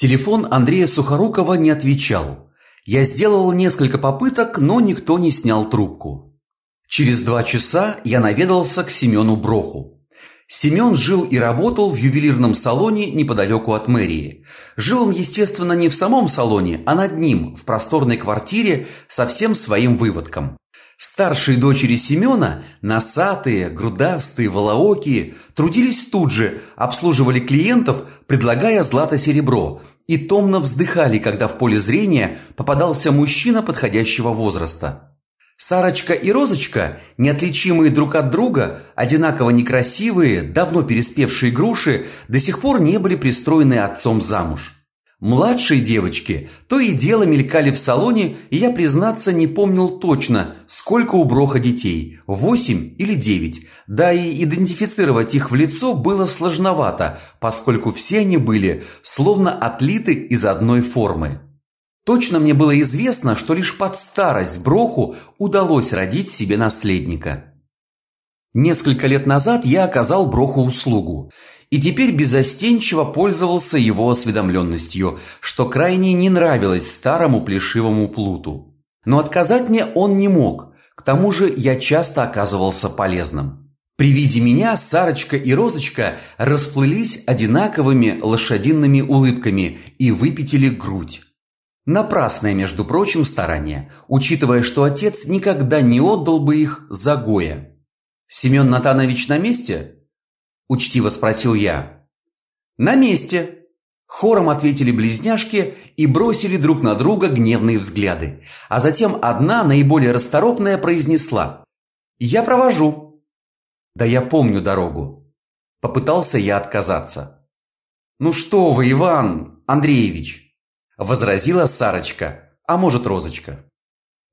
Телефон Андрея Сухорукова не отвечал. Я сделал несколько попыток, но никто не снял трубку. Через два часа я наведался к Семену Броху. Семен жил и работал в ювелирном салоне неподалеку от мэрии. Жил он, естественно, не в самом салоне, а над ним, в просторной квартире со всем своим выводком. Старшие дочери Семена, носатые, грудастые, волоокие, трудились тут же, обслуживали клиентов, предлагая злато-серебро, и томно вздыхали, когда в поле зрения попадался мужчина подходящего возраста. Сарочка и Розочка, неотличимые друг от друга, одинаково некрасивые, давно переспевшие груши, до сих пор не были пристроены отцом замуж. Младшие девочки то и дело мелькали в салоне, и я, признаться, не помнил точно, сколько у Броха детей – восемь или девять. Да и идентифицировать их в лицо было сложновато, поскольку все они были словно отлиты из одной формы. Точно мне было известно, что лишь под старость Броху удалось родить себе наследника. Несколько лет назад я оказал Броху услугу и теперь безостенчиво пользовался его осведомленностью, что крайне не нравилось старому плешивому плуту. Но отказать мне он не мог. К тому же я часто оказывался полезным. При виде меня Сарочка и Розочка расплылись одинаковыми лошадиными улыбками и выпятили грудь. Напрасное, между прочим, старание, учитывая, что отец никогда не отдал бы их за Гоя. Семен Натанович на месте? Учтиво спросил я. На месте, хором ответили близняшки и бросили друг на друга гневные взгляды. А затем одна, наиболее расторопная, произнесла: "Я провожу". Да я помню дорогу. Попытался я отказаться. Ну что вы, Иван Андреевич, возразила Сарочка, а может, Розочка.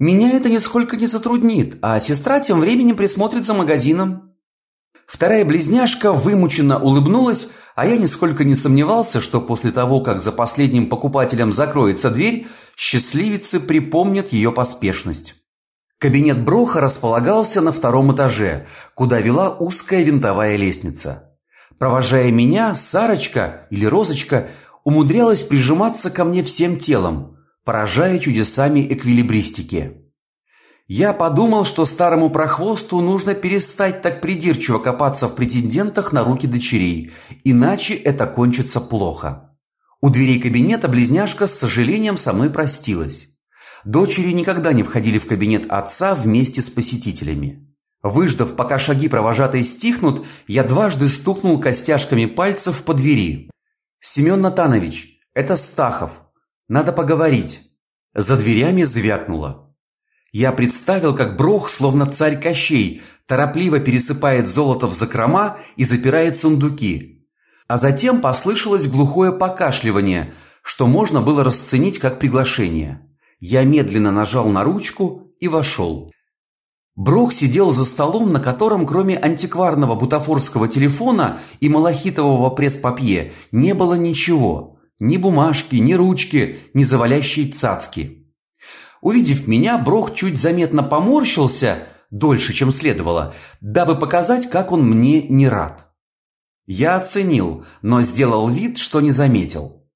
Меня это нисколько не затруднит, а сестра тем временем присмотрит за магазином. Вторая близняшка вымученно улыбнулась, а я нисколько не сомневался, что после того, как за последним покупателем закроется дверь, счастливицы припомнят ее поспешность. Кабинет Броха располагался на втором этаже, куда вела узкая винтовая лестница. Провожая меня, Сарочка или Розочка умудрялась прижиматься ко мне всем телом, поражая чудесами эквилибристики. Я подумал, что старому прохвосту нужно перестать так придирчиво копаться в претендентах на руки дочерей, иначе это кончится плохо. У дверей кабинета близняшка с сожалением со мной простилась. Дочери никогда не входили в кабинет отца вместе с посетителями. Выждав, пока шаги провожатой стихнут, я дважды стукнул костяшками пальцев по двери. Семен Натанович, это Стахов. Надо поговорить. За дверями звякнуло. Я представил, как Брох, словно царь Кощей, торопливо пересыпает золото в закрома и запирает сундуки. А затем послышалось глухое покашливание, что можно было расценить как приглашение. Я медленно нажал на ручку и вошел. Брох сидел за столом, на котором кроме антикварного бутафорского телефона и малахитового пресс-папье не было ничего: ни бумажки, ни ручки, ни завалящей цацки. Увидев меня, Брох чуть заметно поморщился, дольше, чем следовало, дабы показать, как он мне не рад. Я оценил, но сделал вид, что не заметил.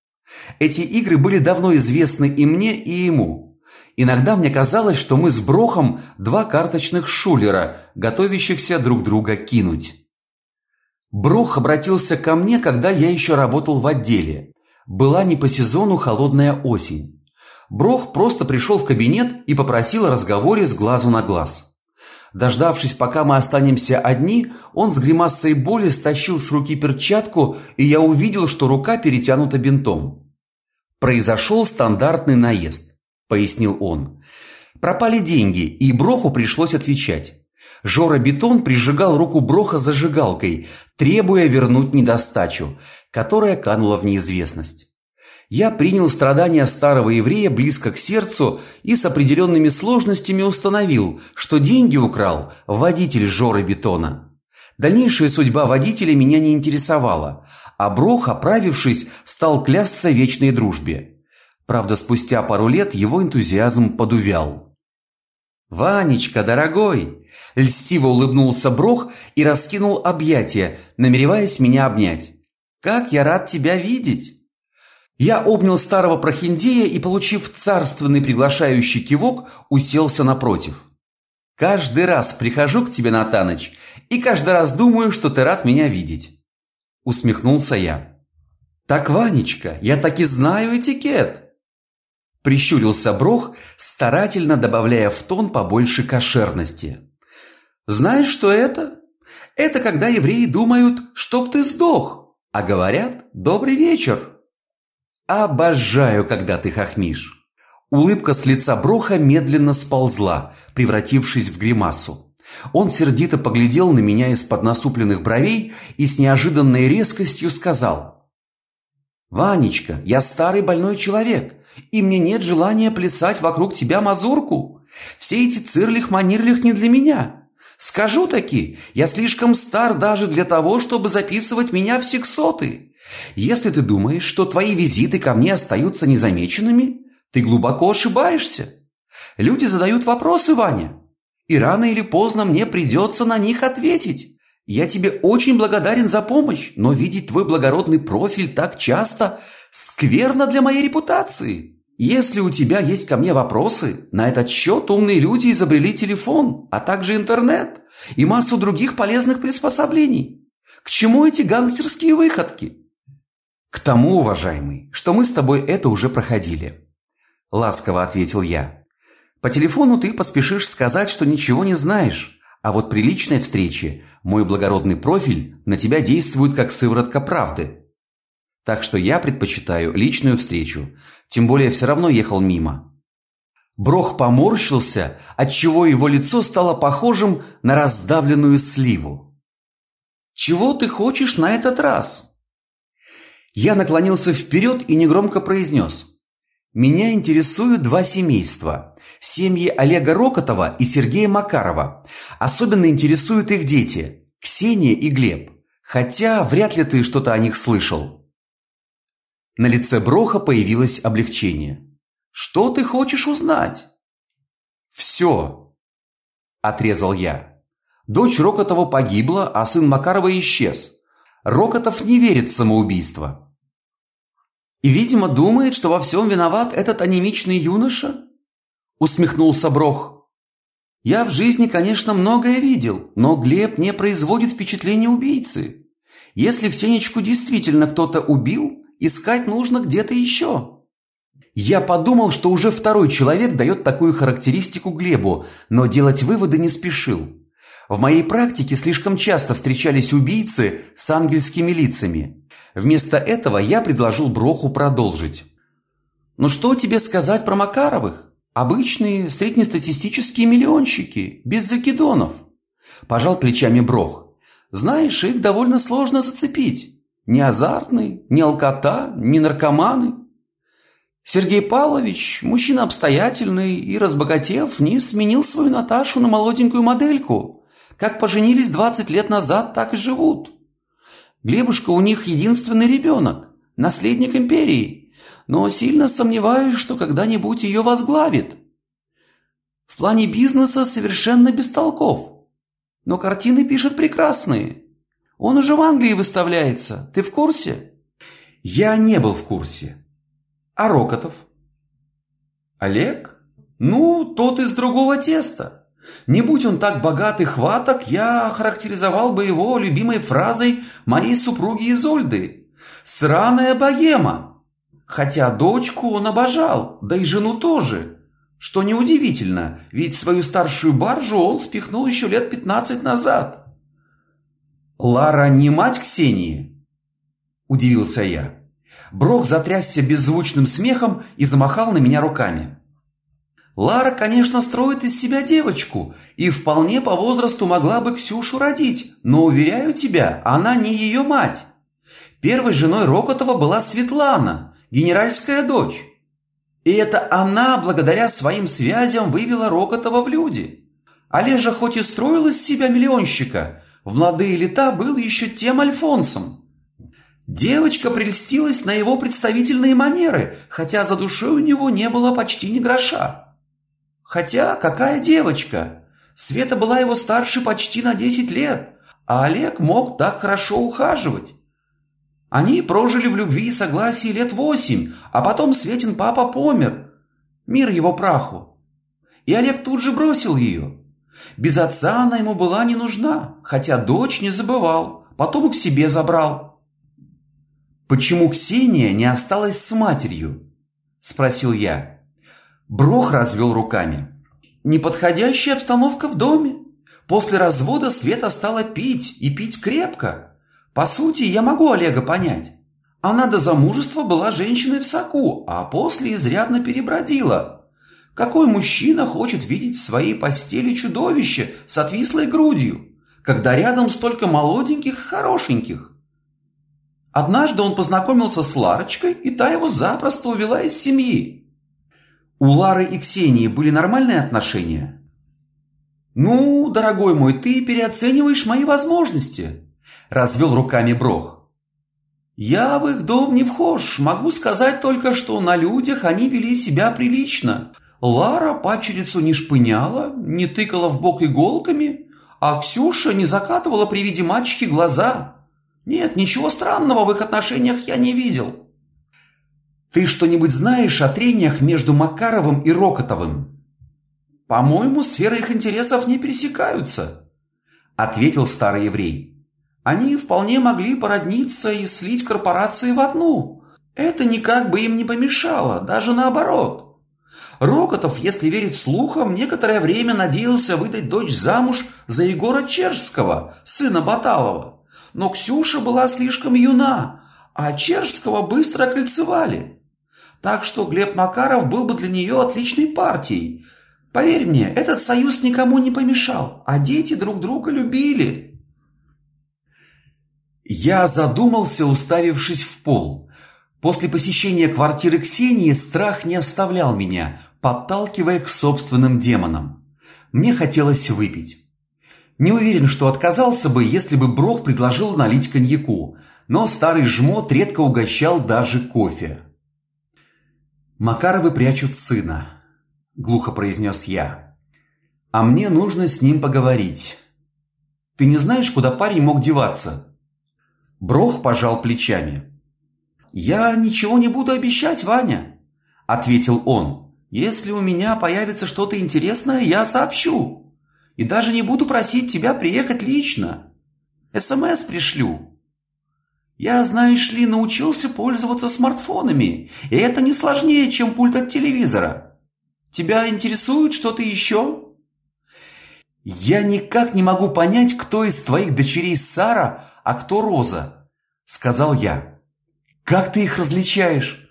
Эти игры были давно известны и мне, и ему. Иногда мне казалось, что мы с Брохом два карточных шулера, готовящихся друг друга кинуть. Брох обратился ко мне, когда я еще работал в отделе. Была не по сезону холодная осень. Брох просто пришел в кабинет и попросил о разговоре с глазу на глаз. Дождавшись, пока мы останемся одни, он с гримасой боли стащил с руки перчатку, и я увидел, что рука перетянута бинтом. Произошел стандартный наезд, пояснил он. Пропали деньги, и Броху пришлось отвечать. Жора Бетон прижигал руку Броха зажигалкой, требуя вернуть недостачу, которая канула в неизвестность я принял страдания старого еврея близко к сердцу и с определенными сложностями установил, что деньги украл водитель Жоры Бетона. Дальнейшая судьба водителя меня не интересовала, а Брох, оправившись, стал клясться вечной дружбе. Правда, спустя пару лет его энтузиазм подувял. Ванечка, дорогой, льстиво улыбнулся Брох и раскинул объятия, намереваясь меня обнять. Как я рад тебя видеть. Я обнял старого прохиндея и, получив царственный приглашающий кивок, уселся напротив. Каждый раз прихожу к тебе, Натаныч, и каждый раз думаю, что ты рад меня видеть. Усмехнулся я. Так, Ванечка, я так и знаю этикет. Прищурился Брох, старательно добавляя в тон побольше кошерности. Знаешь, что это? Это когда евреи думают, чтоб ты сдох, а говорят «добрый вечер». Обожаю, когда ты хохмишь. Улыбка с лица Броха медленно сползла, превратившись в гримасу. Он сердито поглядел на меня из-под насупленных бровей и с неожиданной резкостью сказал: "Ванечка, я старый больной человек, и мне нет желания плясать вокруг тебя мазурку. Все эти цирлих-манирлих не для меня. Скажу таки, я слишком стар даже для того, чтобы записывать меня в сексоты. Если ты думаешь, что твои визиты ко мне остаются незамеченными, ты глубоко ошибаешься. Люди задают вопросы, Ваня, и рано или поздно мне придется на них ответить. Я тебе очень благодарен за помощь, но видеть твой благородный профиль так часто скверно для моей репутации. Если у тебя есть ко мне вопросы, на этот счет умные люди изобрели телефон, а также интернет и массу других полезных приспособлений. К чему эти гангстерские выходки? К тому, уважаемый, что мы с тобой это уже проходили, ласково ответил я. По телефону ты поспешишь сказать, что ничего не знаешь, а вот при личной встрече мой благородный профиль на тебя действует как сыворотка правды. Так что я предпочитаю личную встречу, тем более все равно ехал мимо. Брох поморщился, отчего его лицо стало похожим на раздавленную сливу. Чего ты хочешь на этот раз? Я наклонился вперед и негромко произнес. Меня интересуют два семейства. Семьи Олега Рокотова и Сергея Макарова. Особенно интересуют их дети Ксения и Глеб. Хотя вряд ли ты что-то о них слышал. На лице Броха появилось облегчение. Что ты хочешь узнать? Все, отрезал я. Дочь Рокотова погибла, а сын Макарова исчез. Рокотов не верит в самоубийство. И, видимо, думает, что во всем виноват этот анемичный юноша? Усмехнулся Брох. Я в жизни, конечно, многое видел, но Глеб не производит впечатления убийцы. Если Ксенечку действительно кто-то убил, искать нужно где-то еще. Я подумал, что уже второй человек дает такую характеристику Глебу, но делать выводы не спешил. В моей практике слишком часто встречались убийцы с ангельскими лицами. Вместо этого я предложил Броху продолжить. «Ну что тебе сказать про Макаровых? Обычные среднестатистические миллионщики, без закидонов». Пожал плечами Брох. «Знаешь, их довольно сложно зацепить. Ни азартный, ни алкота, ни наркоманы. Сергей Павлович, мужчина обстоятельный и, разбогатев, не сменил свою Наташу на молоденькую модельку. Как поженились 20 лет назад, так и живут. Глебушка у них единственный ребенок, наследник империи, но сильно сомневаюсь, что когда-нибудь ее возглавит. В плане бизнеса совершенно бестолков, но картины пишет прекрасные. Он уже в Англии выставляется, ты в курсе? Я не был в курсе. А Рокотов? Олег? Ну, тот из другого теста. Не будь он так богат и хваток, я охарактеризовал бы его любимой фразой моей супруги Изольды «Сраная богема». Хотя дочку он обожал, да и жену тоже. Что неудивительно, ведь свою старшую баржу он спихнул еще лет пятнадцать назад. «Лара не мать Ксении?» – удивился я. Брок затрясся беззвучным смехом и замахал на меня руками. Лара, конечно, строит из себя девочку и вполне по возрасту могла бы Ксюшу родить, но, уверяю тебя, она не ее мать. Первой женой Рокотова была Светлана, генеральская дочь. И это она, благодаря своим связям, вывела Рокотова в люди. Олежа хоть и строил из себя миллионщика, в молодые лета был еще тем Альфонсом. Девочка прельстилась на его представительные манеры, хотя за душой у него не было почти ни гроша. Хотя какая девочка? Света была его старше почти на 10 лет, а Олег мог так хорошо ухаживать. Они прожили в любви и согласии лет восемь, а потом Светин папа помер. Мир его праху. И Олег тут же бросил ее. Без отца она ему была не нужна, хотя дочь не забывал, потом к себе забрал. «Почему Ксения не осталась с матерью?» – спросил я. Брох развел руками. «Неподходящая обстановка в доме. После развода Света стала пить, и пить крепко. По сути, я могу Олега понять. Она до замужества была женщиной в соку, а после изрядно перебродила. Какой мужчина хочет видеть в своей постели чудовище с отвислой грудью, когда рядом столько молоденьких хорошеньких? Однажды он познакомился с Ларочкой, и та его запросто увела из семьи. У Лары и Ксении были нормальные отношения? «Ну, дорогой мой, ты переоцениваешь мои возможности», – развел руками Брох. «Я в их дом не вхож, могу сказать только, что на людях они вели себя прилично. Лара пачерицу не шпыняла, не тыкала в бок иголками, а Ксюша не закатывала при виде мачехи глаза. Нет, ничего странного в их отношениях я не видел». «Ты что-нибудь знаешь о трениях между Макаровым и Рокотовым?» «По-моему, сферы их интересов не пересекаются», – ответил старый еврей. «Они вполне могли породниться и слить корпорации в одну. Это никак бы им не помешало, даже наоборот. Рокотов, если верить слухам, некоторое время надеялся выдать дочь замуж за Егора Чержского, сына Баталова. Но Ксюша была слишком юна, а Чержского быстро окольцевали. Так что Глеб Макаров был бы для нее отличной партией – Поверь мне, этот союз никому не помешал, а дети друг друга любили. Я задумался, уставившись в пол. После посещения квартиры Ксении страх не оставлял меня, подталкивая к собственным демонам. Мне хотелось выпить. Не уверен, что отказался бы, если бы Брох предложил налить коньяку, но старый жмот редко угощал даже кофе. Макаровы прячут сына глухо произнес я. А мне нужно с ним поговорить. Ты не знаешь, куда парень мог деваться? Брох пожал плечами. Я ничего не буду обещать, Ваня, ответил он. Если у меня появится что-то интересное, я сообщу. И даже не буду просить тебя приехать лично. СМС пришлю. Я, знаешь ли, научился пользоваться смартфонами, и это не сложнее, чем пульт от телевизора. Тебя интересует что-то еще?» «Я никак не могу понять, кто из твоих дочерей Сара, а кто Роза», — сказал я. «Как ты их различаешь?»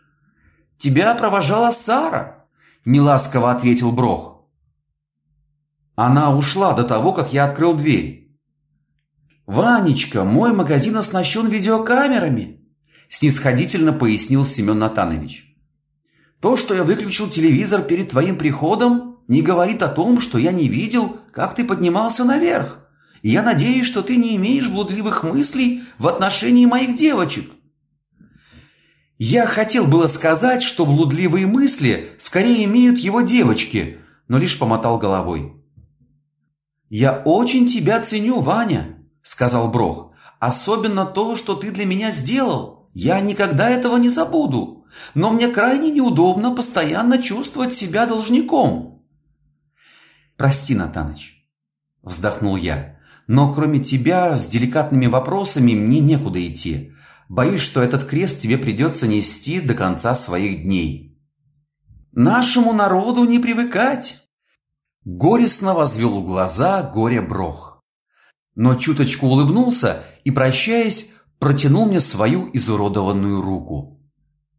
«Тебя провожала Сара», — неласково ответил Брох. Она ушла до того, как я открыл дверь. «Ванечка, мой магазин оснащен видеокамерами», — снисходительно пояснил Семен Натанович. То, что я выключил телевизор перед твоим приходом, не говорит о том, что я не видел, как ты поднимался наверх. Я надеюсь, что ты не имеешь блудливых мыслей в отношении моих девочек. Я хотел было сказать, что блудливые мысли скорее имеют его девочки, но лишь помотал головой. «Я очень тебя ценю, Ваня», — сказал Брох. «Особенно то, что ты для меня сделал. Я никогда этого не забуду» но мне крайне неудобно постоянно чувствовать себя должником. Прости, Натаныч, вздохнул я. Но кроме тебя с деликатными вопросами мне некуда идти. Боюсь, что этот крест тебе придется нести до конца своих дней. Нашему народу не привыкать. Горестно возвел глаза горе Брох. Но чуточку улыбнулся и, прощаясь, протянул мне свою изуродованную руку.